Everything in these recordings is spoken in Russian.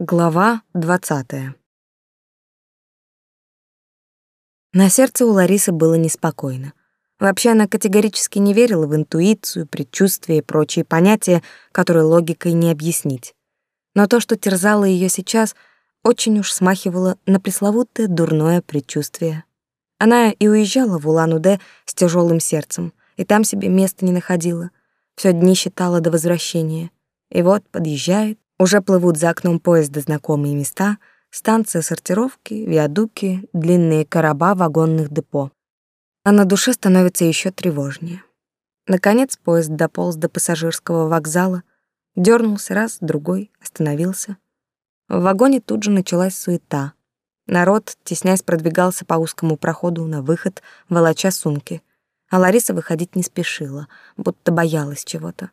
Глава двадцатая. На сердце у Ларисы было неспокойно. Вообще она категорически не верила в интуицию, предчувствие и прочие понятия, которые логикой не объяснить. Но то, что терзало ее сейчас, очень уж смахивало на пресловутое дурное предчувствие. Она и уезжала в Улан-Удэ с тяжелым сердцем, и там себе места не находила. Все дни считала до возвращения. И вот подъезжает, уже плывут за окном поезда знакомые места, станция сортировки, виадуки, длинные короба вагонных депо. А на душе становится еще тревожнее. Наконец поезд дополз до пассажирского вокзала, дернулся раз, другой, остановился. В вагоне тут же началась суета. Народ, теснясь, продвигался по узкому проходу на выход, волоча сумки. А Лариса выходить не спешила, будто боялась чего-то.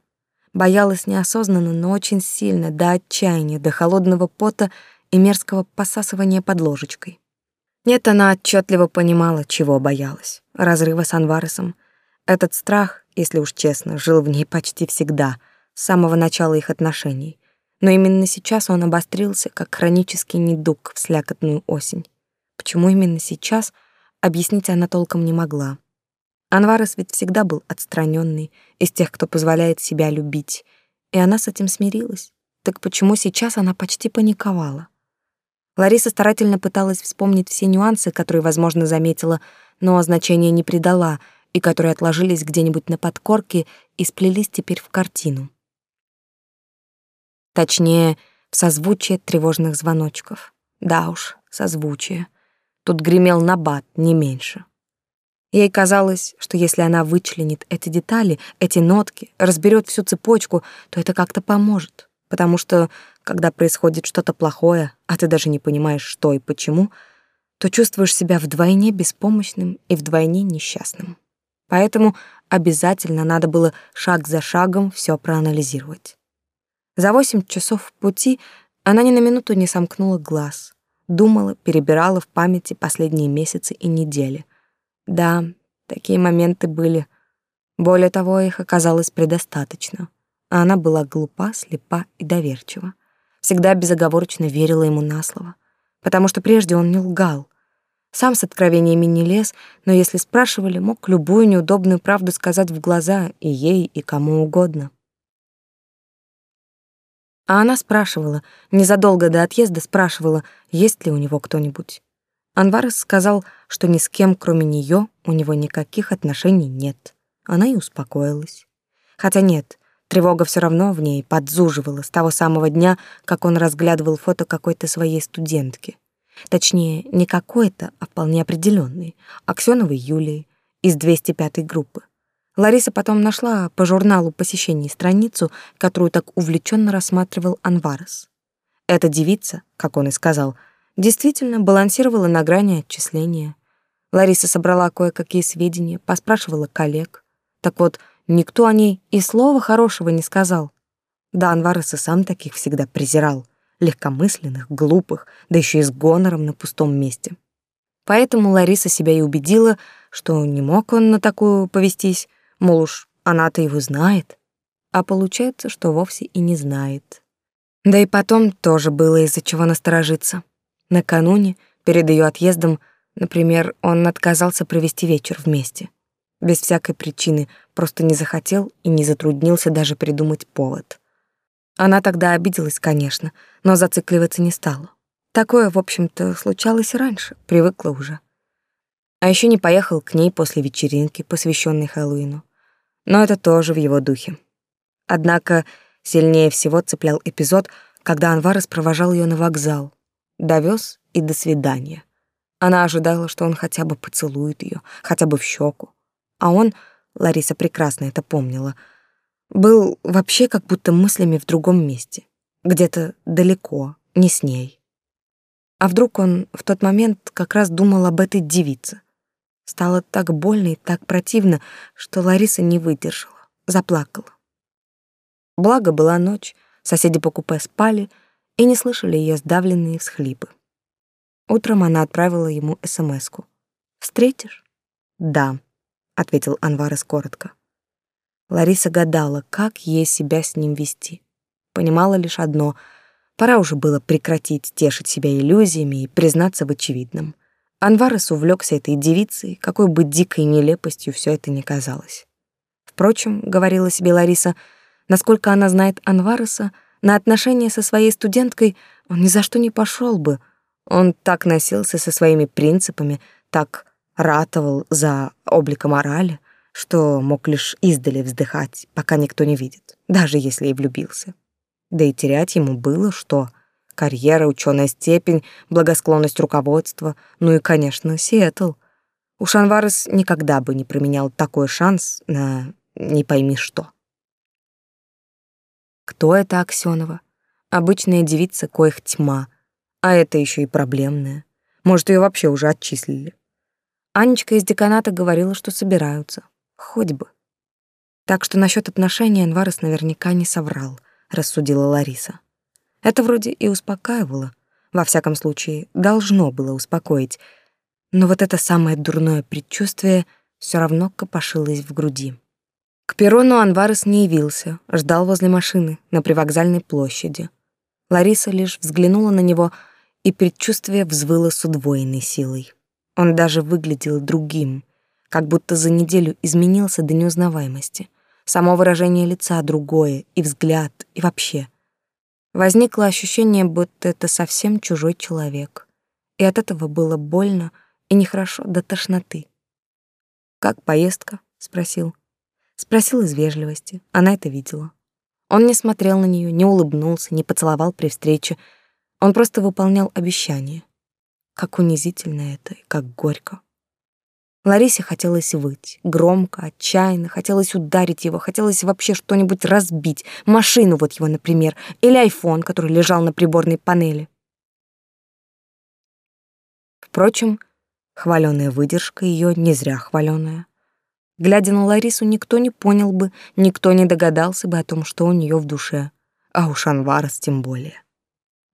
Боялась неосознанно, но очень сильно, до отчаяния, до холодного пота и мерзкого посасывания под ложечкой. Нет, она отчетливо понимала, чего боялась. Разрыва с Анваресом. Этот страх, если уж честно, жил в ней почти всегда, с самого начала их отношений. Но именно сейчас он обострился, как хронический недуг в слякотную осень. Почему именно сейчас, объяснить она толком не могла. Анварес ведь всегда был отстраненный, из тех, кто позволяет себя любить, и она с этим смирилась. Так почему сейчас она почти паниковала? Лариса старательно пыталась вспомнить все нюансы, которые, возможно, заметила, но значения не придала, и которые отложились где-нибудь на подкорке и сплелись теперь в картину. Точнее, в созвучие тревожных звоночков. Да уж, созвучие. Тут гремел набат, не меньше. Ей казалось, что если она вычленит эти детали, эти нотки, разберет всю цепочку, то это как-то поможет. Потому что, когда происходит что-то плохое, а ты даже не понимаешь, что и почему, то чувствуешь себя вдвойне беспомощным и вдвойне несчастным. Поэтому обязательно надо было шаг за шагом все проанализировать. За восемь часов пути она ни на минуту не сомкнула глаз, думала, перебирала в памяти последние месяцы и недели — да, такие моменты были. Более того, их оказалось предостаточно. А она была глупа, слепа и доверчива. Всегда безоговорочно верила ему на слово. Потому что прежде он не лгал. Сам с откровениями не лез, но если спрашивали, мог любую неудобную правду сказать в глаза и ей, и кому угодно. А она спрашивала, незадолго до отъезда спрашивала, есть ли у него кто-нибудь. Анварес сказал, что ни с кем, кроме нее, у него никаких отношений нет. Она и успокоилась. Хотя нет, тревога все равно в ней подзуживала с того самого дня, как он разглядывал фото какой-то своей студентки. Точнее, не какой-то, а вполне определенной, Аксёновой Юлии из 205-й группы. Лариса потом нашла по журналу посещений страницу, которую так увлеченно рассматривал Анварес. Эта девица, как он и сказал, — действительно балансировала на грани отчисления. Лариса собрала кое-какие сведения, поспрашивала коллег. Так вот, никто о ней и слова хорошего не сказал. Да, Анварес и сам таких всегда презирал. Легкомысленных, глупых, да еще и с гонором на пустом месте. Поэтому Лариса себя и убедила, что не мог он на такую повестись, мол уж она-то его знает. А получается, что вовсе и не знает. Да и потом тоже было из-за чего насторожиться. Накануне, перед ее отъездом, например, он отказался провести вечер вместе. Без всякой причины, просто не захотел и не затруднился даже придумать повод. Она тогда обиделась, конечно, но зацикливаться не стала. Такое, в общем-то, случалось раньше, привыкла уже. А еще не поехал к ней после вечеринки, посвященной Хэллоуину. Но это тоже в его духе. Однако сильнее всего цеплял эпизод, когда Анвар провожал ее на вокзал, Довез и до свидания. Она ожидала, что он хотя бы поцелует ее, хотя бы в щеку. А он, Лариса прекрасно это помнила, был вообще как будто мыслями в другом месте, где-то далеко, не с ней. А вдруг он в тот момент как раз думал об этой девице? Стало так больно и так противно, что Лариса не выдержала, заплакала. Благо была ночь, соседи по купе спали — и не слышали ее сдавленные всхлипы. Утром она отправила ему СМСку. «Встретишь?» «Да», — ответил Анварес коротко. Лариса гадала, как ей себя с ним вести. Понимала лишь одно — Пора уже было прекратить тешить себя иллюзиями и признаться в очевидном. Анварес увлекся этой девицей, какой бы дикой нелепостью все это ни казалось. Впрочем, говорила себе Лариса, насколько она знает Анвареса, на отношения со своей студенткой он ни за что не пошел бы. Он так носился со своими принципами, так ратовал за облика морали, что мог лишь издали вздыхать, пока никто не видит, даже если и влюбился. Да и терять ему было что? Карьера, ученая степень, благосклонность руководства, ну и, конечно, Сиэтл. У Шанварес никогда бы не променял такой шанс на не пойми что. Кто это Аксёнова? Обычная девица, коих тьма, а это еще и проблемная. Может, ее вообще уже отчислили. Анечка из деканата говорила, что собираются. Хоть бы. Так что насчет отношений Анварес наверняка не соврал, рассудила Лариса. Это вроде и успокаивало. Во всяком случае, должно было успокоить. Но вот это самое дурное предчувствие все равно копошилось в груди. К перрону Анварес не явился, ждал возле машины на привокзальной площади. Лариса лишь взглянула на него, и предчувствие взвыло с удвоенной силой. Он даже выглядел другим, как будто за неделю изменился до неузнаваемости. Само выражение лица другое, и взгляд, и вообще. Возникло ощущение, будто это совсем чужой человек. И от этого было больно и нехорошо до тошноты. «Как поездка?» — спросил. Спросил из вежливости. Она это видела. Он не смотрел на нее, не улыбнулся, не поцеловал при встрече. Он просто выполнял обещание. Как унизительно это и как горько. Ларисе хотелось выть, громко, отчаянно, хотелось ударить его, хотелось вообще что-нибудь разбить, машину вот его, например, или айфон, который лежал на приборной панели. Впрочем, хваленая выдержка ее не зря хваленая. Глядя на Ларису, никто не понял бы, никто не догадался бы о том, что у нее в душе, а у Шанварас тем более.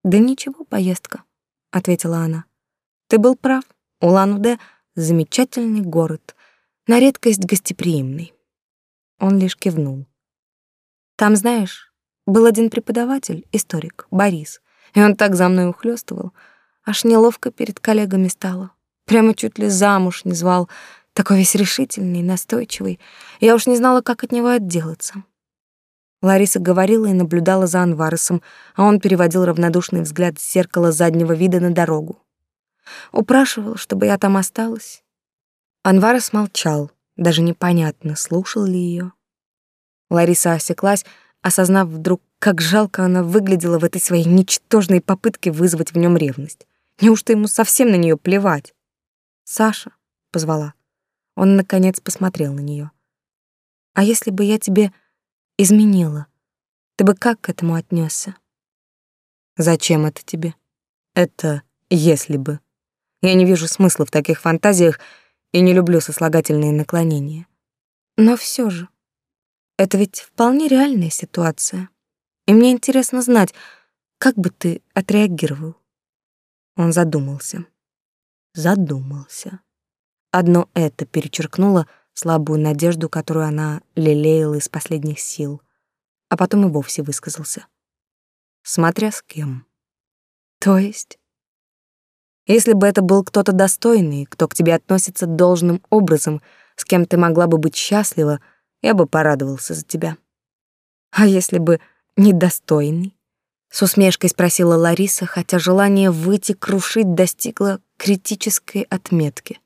«Да ничего, поездка», — ответила она. «Ты был прав, Улан-Удэ — замечательный город, на редкость гостеприимный». Он лишь кивнул. «Там, знаешь, был один преподаватель, историк, Борис, и он так за мной ухлёстывал, аж неловко перед коллегами стало. Прямо чуть ли замуж не звал, такой весь решительный, настойчивый. Я уж не знала, как от него отделаться. Лариса говорила и наблюдала за Анваресом, а он переводил равнодушный взгляд с зеркала заднего вида на дорогу. Упрашивал, чтобы я там осталась. Анварес молчал, даже непонятно, слушал ли ее. Лариса осеклась, осознав вдруг, как жалко она выглядела в этой своей ничтожной попытке вызвать в нем ревность. Неужто ему совсем на нее плевать? «Саша», — позвала. Он, наконец, посмотрел на нее. «А если бы я тебе изменила, ты бы как к этому отнесся? «Зачем это тебе?» «Это если бы. Я не вижу смысла в таких фантазиях и не люблю сослагательные наклонения. Но все же, это ведь вполне реальная ситуация. И мне интересно знать, как бы ты отреагировал?» Он задумался. Задумался. Одно это перечеркнуло слабую надежду, которую она лелеяла из последних сил, а потом и вовсе высказался. Смотря с кем. То есть? Если бы это был кто-то достойный, кто к тебе относится должным образом, с кем ты могла бы быть счастлива, я бы порадовался за тебя. А если бы недостойный? С усмешкой спросила Лариса, хотя желание выйти крушить достигло критической отметки.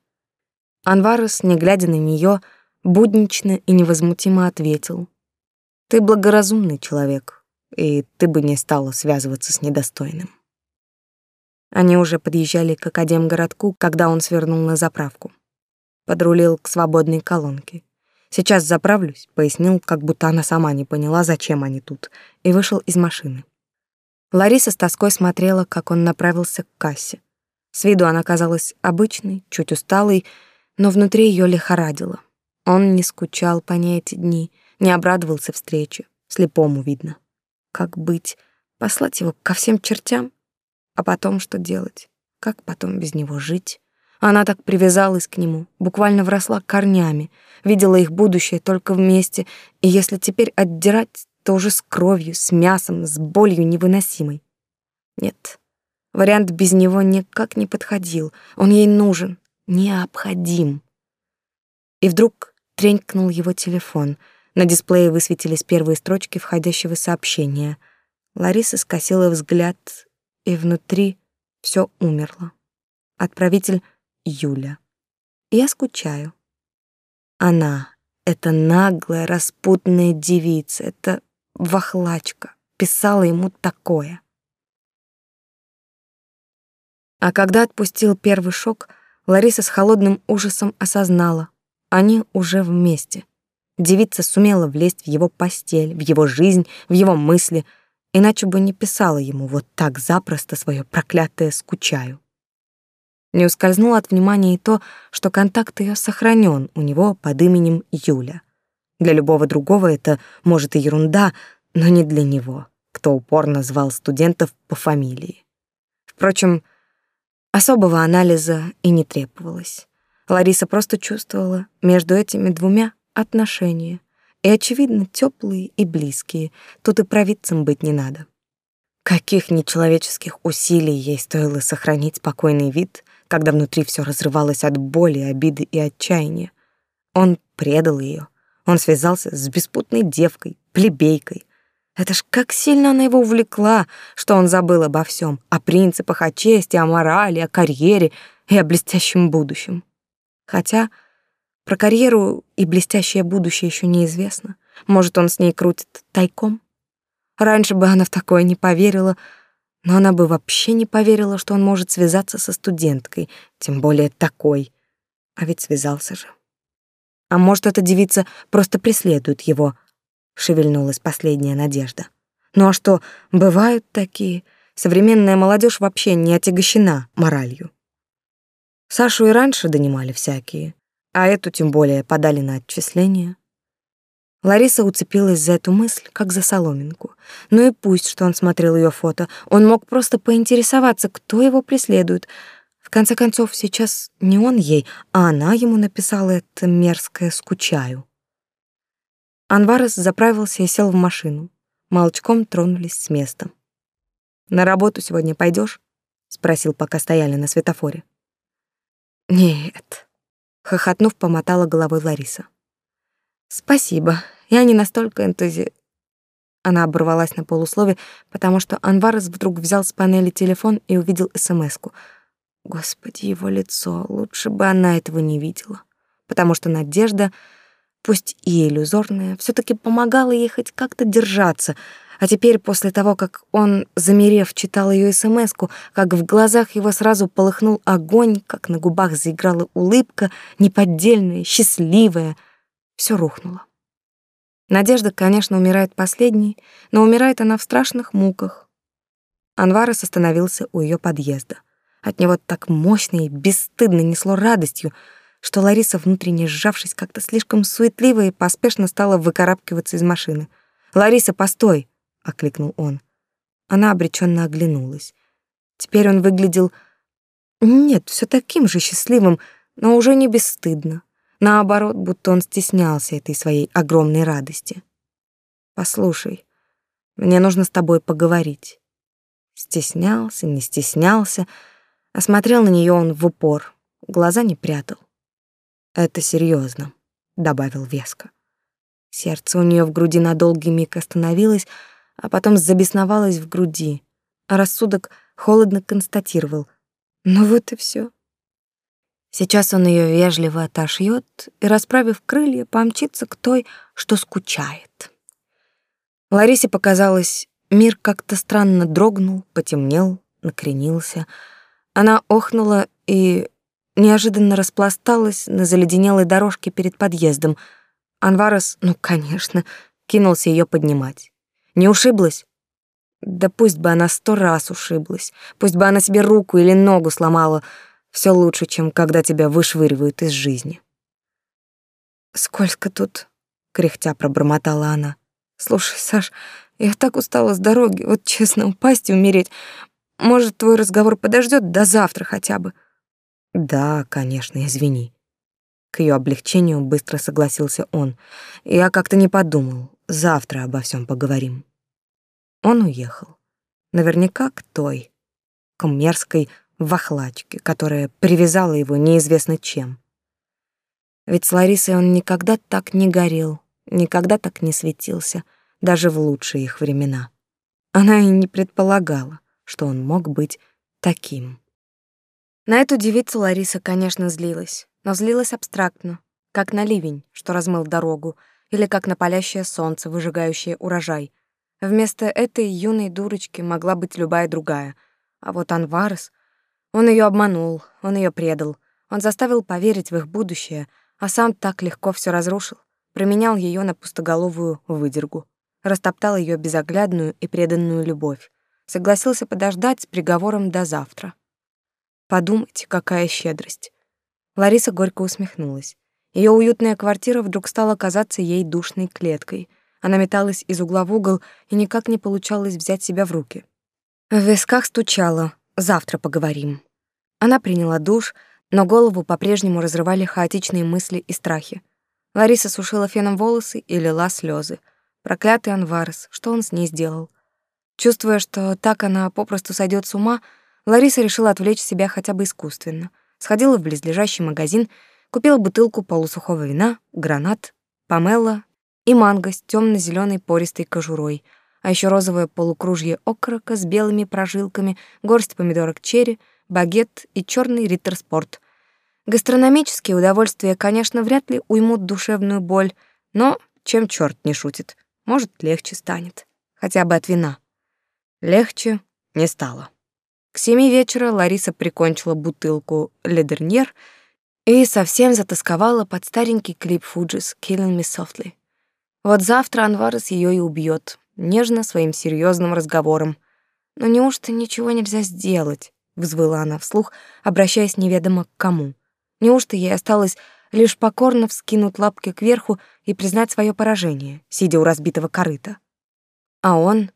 Анварес, не глядя на нее, буднично и невозмутимо ответил. «Ты благоразумный человек, и ты бы не стала связываться с недостойным». Они уже подъезжали к Академгородку, когда он свернул на заправку. Подрулил к свободной колонке. «Сейчас заправлюсь», — пояснил, как будто она сама не поняла, зачем они тут, и вышел из машины. Лариса с тоской смотрела, как он направился к кассе. С виду она казалась обычной, чуть усталой, но внутри ее лихорадило. Он не скучал по ней эти дни, не обрадовался встрече, слепому видно. Как быть? Послать его ко всем чертям? А потом что делать? Как потом без него жить? Она так привязалась к нему, буквально вросла корнями, видела их будущее только вместе, и если теперь отдирать, то уже с кровью, с мясом, с болью невыносимой. Нет, вариант без него никак не подходил. Он ей нужен, необходим. И вдруг тренькнул его телефон. На дисплее высветились первые строчки входящего сообщения. Лариса скосила взгляд, и внутри все умерло. Отправитель Юля. Я скучаю. Она, эта наглая, распутная девица, эта вахлачка, писала ему такое. А когда отпустил первый шок, Лариса с холодным ужасом осознала, они уже вместе. Девица сумела влезть в его постель, в его жизнь, в его мысли, иначе бы не писала ему вот так запросто свое проклятое «скучаю». Не ускользнуло от внимания и то, что контакт ее сохранен у него под именем Юля. Для любого другого это, может, и ерунда, но не для него, кто упорно звал студентов по фамилии. Впрочем, особого анализа и не требовалось. Лариса просто чувствовала между этими двумя отношения, и, очевидно, теплые и близкие. Тут и провидцем быть не надо. Каких нечеловеческих усилий ей стоило сохранить спокойный вид, когда внутри все разрывалось от боли, обиды и отчаяния. Он предал ее. Он связался с беспутной девкой, плебейкой. Это ж как сильно она его увлекла, что он забыл обо всем, о принципах, о чести, о морали, о карьере и о блестящем будущем. Хотя про карьеру и блестящее будущее еще неизвестно. Может, он с ней крутит тайком? Раньше бы она в такое не поверила, но она бы вообще не поверила, что он может связаться со студенткой, тем более такой. А ведь связался же. А может, эта девица просто преследует его? Шевельнулась последняя надежда. Ну а что, бывают такие. Современная молодежь вообще не отягощена моралью. Сашу и раньше донимали всякие, а эту тем более подали на отчисление. Лариса уцепилась за эту мысль, как за соломинку. Ну и пусть, что он смотрел ее фото, он мог просто поинтересоваться, кто его преследует. В конце концов, сейчас не он ей, а она ему написала это мерзкое «скучаю». Анварес заправился и сел в машину. Молчком тронулись с места. «На работу сегодня пойдешь? спросил, пока стояли на светофоре. «Нет», — хохотнув, помотала головой Лариса. «Спасибо, я не настолько энтузи...» Она оборвалась на полуслове, потому что Анварес вдруг взял с панели телефон и увидел СМСку. Господи, его лицо, лучше бы она этого не видела, потому что Надежда, пусть и иллюзорная, все таки помогала ей хоть как-то держаться — а теперь, после того, как он, замерев, читал ее смс как в глазах его сразу полыхнул огонь, как на губах заиграла улыбка, неподдельная, счастливая, все рухнуло. Надежда, конечно, умирает последней, но умирает она в страшных муках. Анварес остановился у ее подъезда. От него так мощно и бесстыдно несло радостью, что Лариса, внутренне сжавшись как-то слишком суетливо и поспешно стала выкарабкиваться из машины. «Лариса, постой!» окликнул он. Она обреченно оглянулась. Теперь он выглядел нет, все таким же счастливым, но уже не бесстыдно. Наоборот, будто он стеснялся этой своей огромной радости. Послушай, мне нужно с тобой поговорить. Стеснялся, не стеснялся, осмотрел на нее он в упор, глаза не прятал. Это серьезно, добавил веско. Сердце у нее в груди на долгий миг остановилось, а потом забесновалась в груди, а рассудок холодно констатировал. Ну вот и все. Сейчас он ее вежливо отошьет и, расправив крылья, помчится к той, что скучает. Ларисе показалось, мир как-то странно дрогнул, потемнел, накренился. Она охнула и неожиданно распласталась на заледенелой дорожке перед подъездом. Анварес, ну, конечно, кинулся ее поднимать. Не ушиблась? Да пусть бы она сто раз ушиблась, пусть бы она себе руку или ногу сломала. Все лучше, чем когда тебя вышвыривают из жизни. «Сколько тут?» — кряхтя пробормотала она. «Слушай, Саш, я так устала с дороги, вот честно, упасть и умереть. Может, твой разговор подождет до завтра хотя бы?» «Да, конечно, извини». К ее облегчению быстро согласился он. «Я как-то не подумал. Завтра обо всем поговорим». Он уехал. Наверняка к той, к мерзкой вахлачке, которая привязала его неизвестно чем. Ведь с Ларисой он никогда так не горел, никогда так не светился, даже в лучшие их времена. Она и не предполагала, что он мог быть таким. На эту девицу Лариса, конечно, злилась, но злилась абстрактно, как на ливень, что размыл дорогу, или как на палящее солнце, выжигающее урожай. Вместо этой юной дурочки могла быть любая другая. А вот Анварес, он ее обманул, он ее предал, он заставил поверить в их будущее, а сам так легко все разрушил, променял ее на пустоголовую выдергу, растоптал ее безоглядную и преданную любовь, согласился подождать с приговором до завтра. Подумайте, какая щедрость. Лариса горько усмехнулась. Ее уютная квартира вдруг стала казаться ей душной клеткой. Она металась из угла в угол и никак не получалось взять себя в руки. В висках стучало. Завтра поговорим. Она приняла душ, но голову по-прежнему разрывали хаотичные мысли и страхи. Лариса сушила феном волосы и лила слезы. Проклятый Анварес, что он с ней сделал? Чувствуя, что так она попросту сойдет с ума, Лариса решила отвлечь себя хотя бы искусственно. Сходила в близлежащий магазин, купила бутылку полусухого вина, гранат, помело и манго с темно зеленой пористой кожурой, а еще розовое полукружье окорока с белыми прожилками, горсть помидорок черри, багет и черный риттерспорт. Гастрономические удовольствия, конечно, вряд ли уймут душевную боль, но чем черт не шутит, может, легче станет. Хотя бы от вина. Легче не стало. К семи вечера Лариса прикончила бутылку «Ледерньер» и совсем затасковала под старенький клип Фуджис «Killing Me Softly». Вот завтра Анварес ее и убьет, нежно своим серьезным разговором. Но неужто ничего нельзя сделать? взвыла она вслух, обращаясь неведомо к кому. Неужто ей осталось лишь покорно вскинуть лапки кверху и признать свое поражение, сидя у разбитого корыта? А он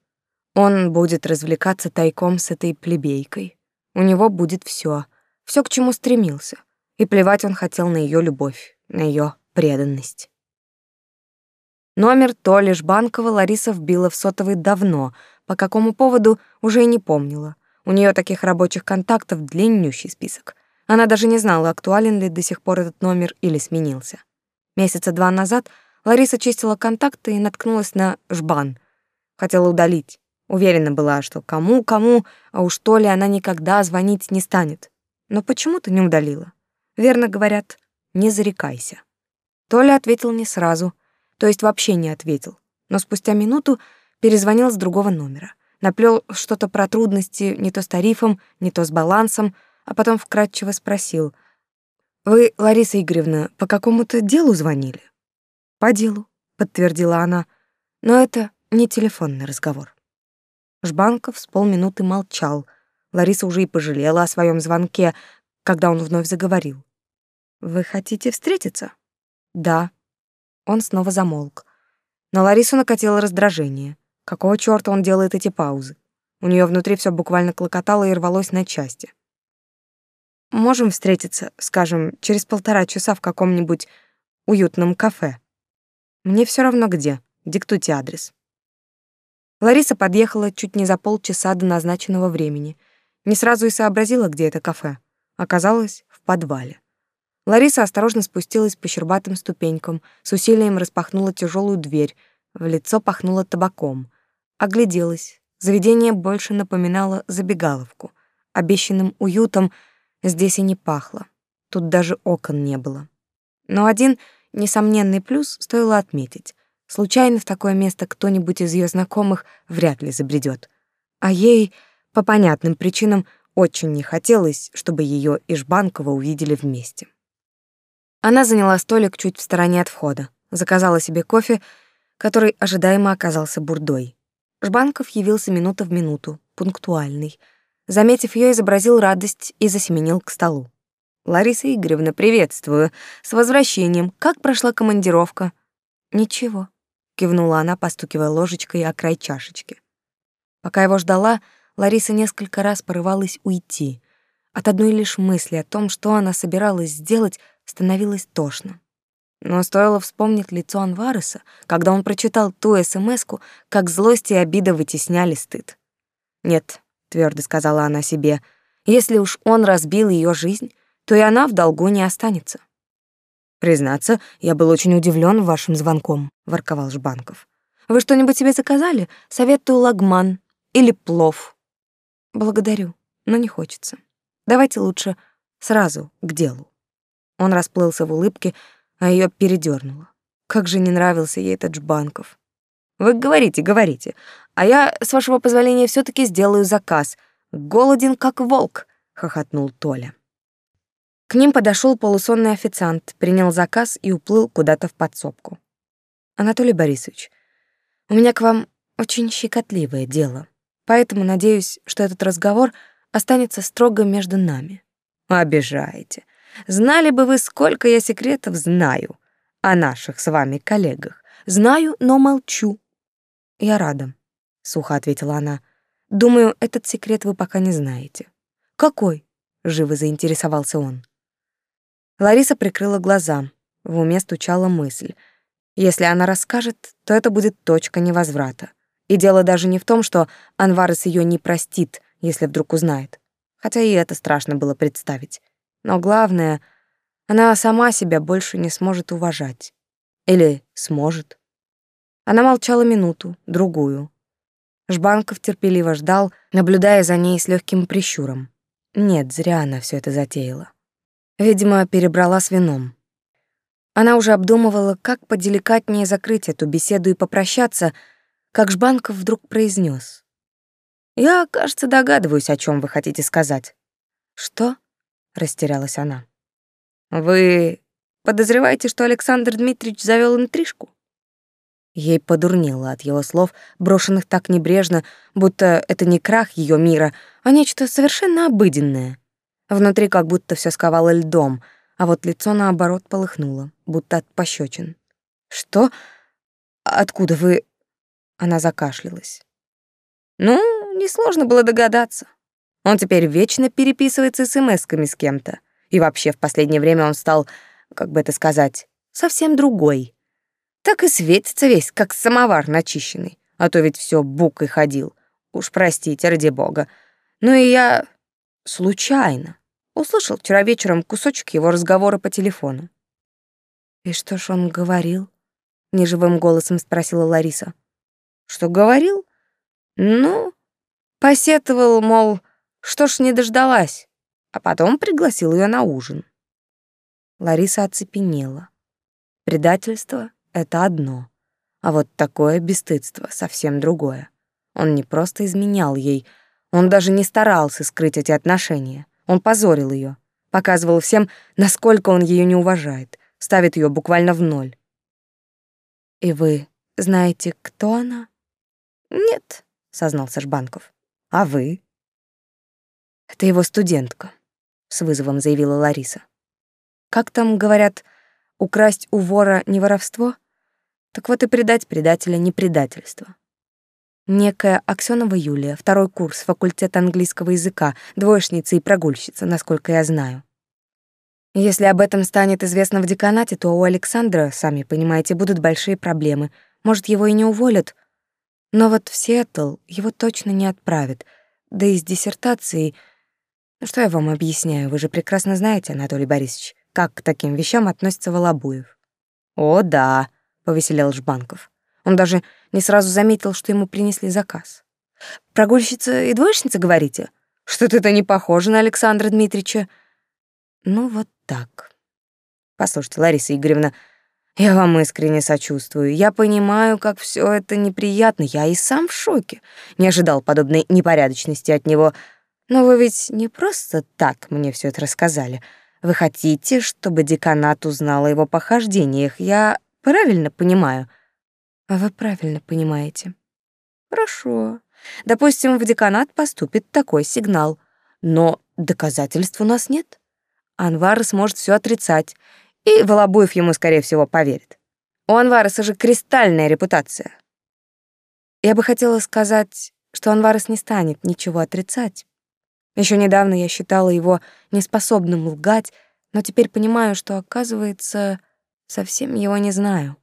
он будет развлекаться тайком с этой плебейкой. У него будет все, все, к чему стремился. И плевать он хотел на ее любовь, на ее преданность. Номер то лишь Банкова Лариса вбила в сотовый давно, по какому поводу уже и не помнила. У нее таких рабочих контактов длиннющий список. Она даже не знала, актуален ли до сих пор этот номер или сменился. Месяца два назад Лариса чистила контакты и наткнулась на жбан. Хотела удалить. Уверена была, что кому-кому, а уж то ли она никогда звонить не станет. Но почему-то не удалила. Верно говорят, не зарекайся. Толя ответил не сразу, то есть вообще не ответил, но спустя минуту перезвонил с другого номера. Наплел что-то про трудности не то с тарифом, не то с балансом, а потом вкратчиво спросил. «Вы, Лариса Игоревна, по какому-то делу звонили?» «По делу», — подтвердила она, — «но это не телефонный разговор». Жбанков с полминуты молчал. Лариса уже и пожалела о своем звонке, когда он вновь заговорил. «Вы хотите встретиться?» «Да». Он снова замолк. На Ларису накатило раздражение. Какого чёрта он делает эти паузы? У неё внутри всё буквально клокотало и рвалось на части. «Можем встретиться, скажем, через полтора часа в каком-нибудь уютном кафе. Мне всё равно где. Диктуйте адрес». Лариса подъехала чуть не за полчаса до назначенного времени. Не сразу и сообразила, где это кафе. Оказалось, в подвале. Лариса осторожно спустилась по щербатым ступенькам, с усилием распахнула тяжелую дверь, в лицо пахнуло табаком. Огляделась. Заведение больше напоминало забегаловку. Обещанным уютом здесь и не пахло. Тут даже окон не было. Но один несомненный плюс стоило отметить. Случайно в такое место кто-нибудь из ее знакомых вряд ли забредет. А ей, по понятным причинам, очень не хотелось, чтобы ее и Жбанкова увидели вместе. Она заняла столик чуть в стороне от входа, заказала себе кофе, который ожидаемо оказался бурдой. Жбанков явился минута в минуту, пунктуальный. Заметив ее, изобразил радость и засеменил к столу. «Лариса Игоревна, приветствую. С возвращением. Как прошла командировка?» «Ничего», кивнула она, постукивая ложечкой о край чашечки. Пока его ждала, Лариса несколько раз порывалась уйти. От одной лишь мысли о том, что она собиралась сделать, становилось тошно. Но стоило вспомнить лицо Анвареса, когда он прочитал ту СМСку, как злость и обида вытесняли стыд. Нет, твердо сказала она себе, если уж он разбил ее жизнь, то и она в долгу не останется. Признаться, я был очень удивлен вашим звонком, ворковал Жбанков. Вы что-нибудь себе заказали? Советую лагман или плов. Благодарю, но не хочется. Давайте лучше сразу к делу. Он расплылся в улыбке, а ее передернуло. Как же не нравился ей этот Жбанков. Вы говорите, говорите, а я, с вашего позволения, все таки сделаю заказ. Голоден как волк, хохотнул Толя. К ним подошел полусонный официант, принял заказ и уплыл куда-то в подсобку. Анатолий Борисович, у меня к вам очень щекотливое дело, поэтому надеюсь, что этот разговор останется строго между нами. Обижаете. Знали бы вы, сколько я секретов знаю о наших с вами коллегах. Знаю, но молчу. Я рада, сухо ответила она. Думаю, этот секрет вы пока не знаете. Какой? живо заинтересовался он. Лариса прикрыла глаза. В уме стучала мысль. Если она расскажет, то это будет точка невозврата. И дело даже не в том, что Анварес ее не простит, если вдруг узнает. Хотя и это страшно было представить. Но главное, она сама себя больше не сможет уважать. Или сможет. Она молчала минуту, другую. Жбанков терпеливо ждал, наблюдая за ней с легким прищуром. Нет, зря она все это затеяла. Видимо, перебрала с вином. Она уже обдумывала, как поделикатнее закрыть эту беседу и попрощаться, как Жбанков вдруг произнес: «Я, кажется, догадываюсь, о чем вы хотите сказать». «Что?» — растерялась она. «Вы подозреваете, что Александр Дмитриевич завел интрижку?» Ей подурнело от его слов, брошенных так небрежно, будто это не крах ее мира, а нечто совершенно обыденное. Внутри как будто все сковало льдом, а вот лицо наоборот полыхнуло, будто от пощечин. «Что? Откуда вы...» Она закашлялась. «Ну, несложно было догадаться. Он теперь вечно переписывается смс-ками с кем-то. И вообще в последнее время он стал, как бы это сказать, совсем другой. Так и светится весь, как самовар начищенный. А то ведь все букой ходил. Уж простите, ради бога. Ну и я... случайно. Услышал вчера вечером кусочек его разговора по телефону. «И что ж он говорил?» — неживым голосом спросила Лариса. «Что говорил? Ну, посетовал, мол, что ж не дождалась, а потом пригласил ее на ужин». Лариса оцепенела. Предательство — это одно, а вот такое бесстыдство — совсем другое. Он не просто изменял ей, он даже не старался скрыть эти отношения. Он позорил ее, показывал всем, насколько он ее не уважает, ставит ее буквально в ноль. «И вы знаете, кто она?» «Нет», — сознался Жбанков. «А вы?» «Это его студентка», — с вызовом заявила Лариса. «Как там говорят, украсть у вора не воровство? Так вот и предать предателя не предательство. Некая Аксёнова Юлия, второй курс, факультет английского языка, двоечница и прогульщица, насколько я знаю. Если об этом станет известно в деканате, то у Александра, сами понимаете, будут большие проблемы. Может, его и не уволят. Но вот в Сиэтл его точно не отправят. Да и с диссертацией... Ну что я вам объясняю, вы же прекрасно знаете, Анатолий Борисович, как к таким вещам относится Волобуев. «О, да», — повеселел Жбанков. Он даже не сразу заметил, что ему принесли заказ. «Прогульщица и двоечница, говорите? Что-то это не похоже на Александра Дмитриевича». «Ну, вот так». «Послушайте, Лариса Игоревна, я вам искренне сочувствую. Я понимаю, как все это неприятно. Я и сам в шоке. Не ожидал подобной непорядочности от него. Но вы ведь не просто так мне все это рассказали. Вы хотите, чтобы деканат узнал о его похождениях. Я правильно понимаю?» А вы правильно понимаете. Хорошо. Допустим, в деканат поступит такой сигнал, но доказательств у нас нет. Анвар сможет все отрицать, и Волобуев ему, скорее всего, поверит. У Анвареса же кристальная репутация. Я бы хотела сказать, что Анварес не станет ничего отрицать. Еще недавно я считала его неспособным лгать, но теперь понимаю, что, оказывается, совсем его не знаю.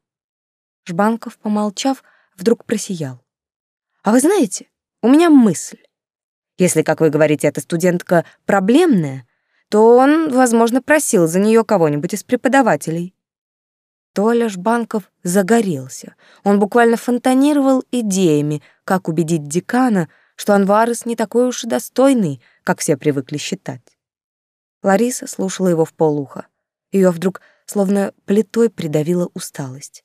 Жбанков, помолчав, вдруг просиял. «А вы знаете, у меня мысль. Если, как вы говорите, эта студентка проблемная, то он, возможно, просил за нее кого-нибудь из преподавателей. Толя Жбанков загорелся. Он буквально фонтанировал идеями, как убедить декана, что Анварес не такой уж и достойный, как все привыкли считать. Лариса слушала его в полухо. Ее вдруг словно плитой придавила усталость.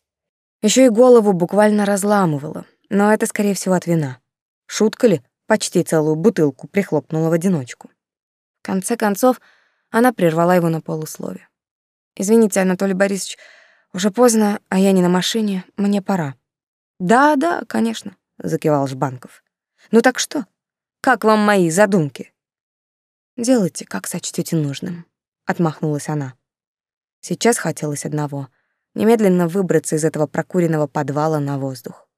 Еще и голову буквально разламывала, но это, скорее всего, от вина. Шутка ли, почти целую бутылку прихлопнула в одиночку. В конце концов, она прервала его на полуслове. «Извините, Анатолий Борисович, уже поздно, а я не на машине, мне пора». «Да, да, конечно», — закивал Жбанков. «Ну так что? Как вам мои задумки?» «Делайте, как сочтете нужным», — отмахнулась она. Сейчас хотелось одного — немедленно выбраться из этого прокуренного подвала на воздух.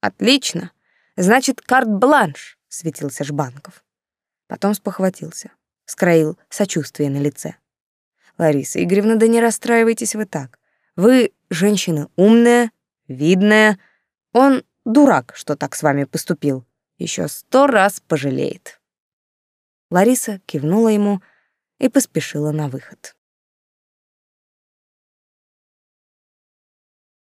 «Отлично! Значит, карт-бланш!» — светился Жбанков. Потом спохватился, скроил сочувствие на лице. «Лариса Игоревна, да не расстраивайтесь вы так. Вы женщина умная, видная. Он дурак, что так с вами поступил. Еще сто раз пожалеет». Лариса кивнула ему и поспешила на выход.